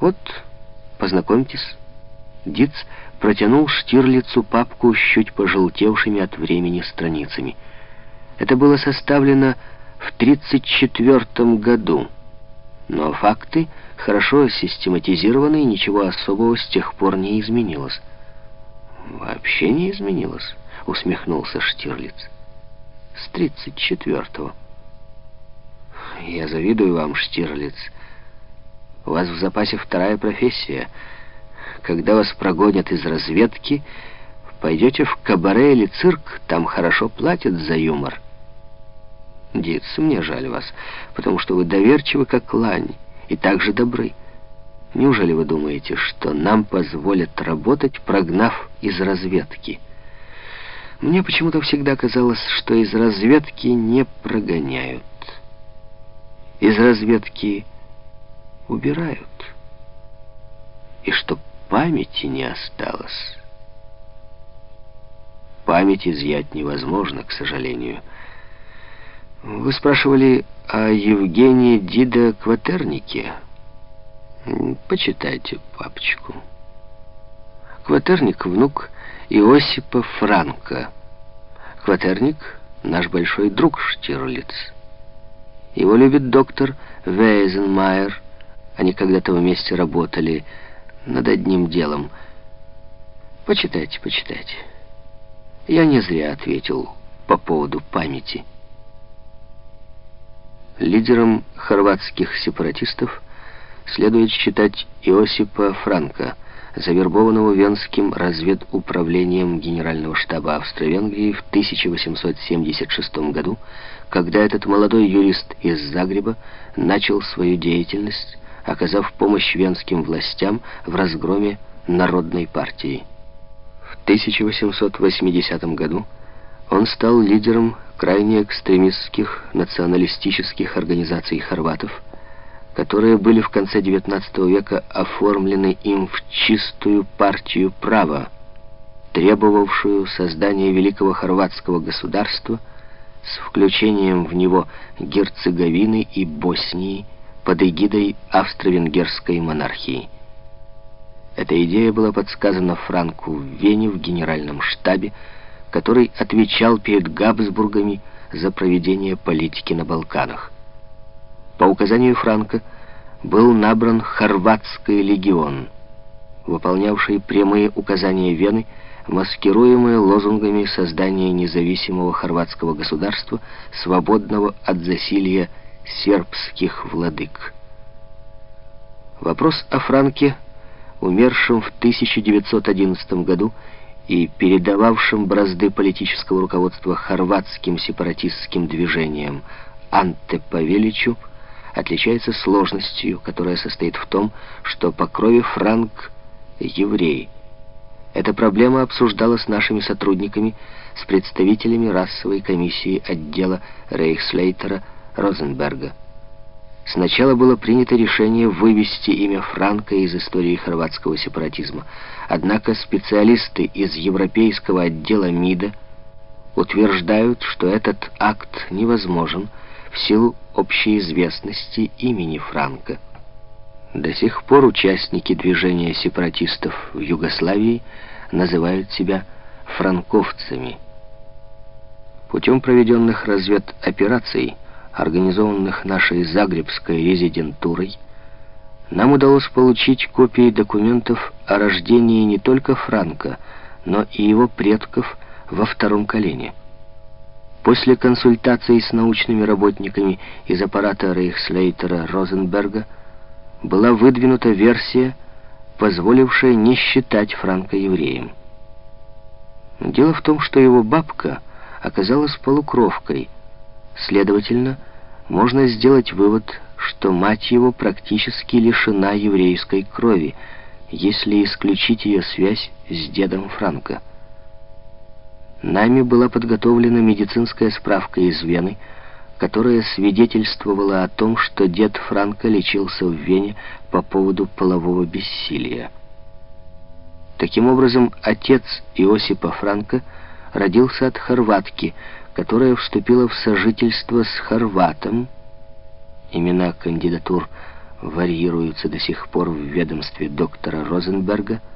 Вот, познакомьтесь. Диц протянул Штирлицу папку с чуть пожелтевшими от времени страницами. Это было составлено в 1934 году, но факты хорошо систематизированы, и ничего особого с тех пор не изменилось. «Вообще не изменилось», — усмехнулся Штирлиц. «С 34-го». «Я завидую вам, Штирлиц. У вас в запасе вторая профессия — когда вас прогонят из разведки, пойдете в кабаре или цирк, там хорошо платят за юмор. Диц, мне жаль вас, потому что вы доверчивы, как лань, и так же добры. Неужели вы думаете, что нам позволят работать, прогнав из разведки? Мне почему-то всегда казалось, что из разведки не прогоняют. Из разведки убирают. И что памяти не осталось. Память изъять невозможно, к сожалению. Вы спрашивали о Евгении Дида Кватернике? Почитайте папочку. Кватерник — внук Иосипа Франка. Кватерник — наш большой друг Штирлиц. Его любит доктор Вейзенмайер. Они когда-то вместе работали над одним делом. Почитайте, почитайте. Я не зря ответил по поводу памяти. Лидером хорватских сепаратистов следует считать Иосипа Франка, завербованного Венским разведуправлением Генерального штаба Австро-Венгрии в 1876 году, когда этот молодой юрист из Загреба начал свою деятельность оказав помощь венским властям в разгроме Народной партии. В 1880 году он стал лидером крайне экстремистских националистических организаций хорватов, которые были в конце XIX века оформлены им в чистую партию права, требовавшую создания великого хорватского государства с включением в него Герцеговины и Боснии, под эгидой австро-венгерской монархии. Эта идея была подсказана Франку в Вене в генеральном штабе, который отвечал перед Габсбургами за проведение политики на Балканах. По указанию Франка был набран Хорватский легион, выполнявший прямые указания Вены, маскируемые лозунгами создания независимого хорватского государства, свободного от засилья сербских владык. Вопрос о Франке, умершем в 1911 году и передававшем бразды политического руководства хорватским сепаратистским движением Анте Павеличу, отличается сложностью, которая состоит в том, что по крови Франк — еврей. Эта проблема обсуждалась нашими сотрудниками, с представителями расовой комиссии отдела Рейхслейтера Розенберга. Сначала было принято решение вывести имя Франка из истории хорватского сепаратизма. Однако специалисты из европейского отдела МИДа утверждают, что этот акт невозможен в силу общеизвестности имени Франка. До сих пор участники движения сепаратистов в Югославии называют себя франковцами. Путем проведенных разведопераций организованных нашей загребской резидентурой, нам удалось получить копии документов о рождении не только Франка, но и его предков во втором колене. После консультаций с научными работниками из аппарата Рейхслейтера Розенберга была выдвинута версия, позволившая не считать Франка евреем. Дело в том, что его бабка оказалась полукровкой – Следовательно, можно сделать вывод, что мать его практически лишена еврейской крови, если исключить ее связь с дедом Франко. Нами была подготовлена медицинская справка из Вены, которая свидетельствовала о том, что дед Франко лечился в Вене по поводу полового бессилия. Таким образом, отец Иосипа Франко родился от хорватки, которая вступила в сожительство с хорватом. Имена кандидатур варьируются до сих пор в ведомстве доктора Розенберга –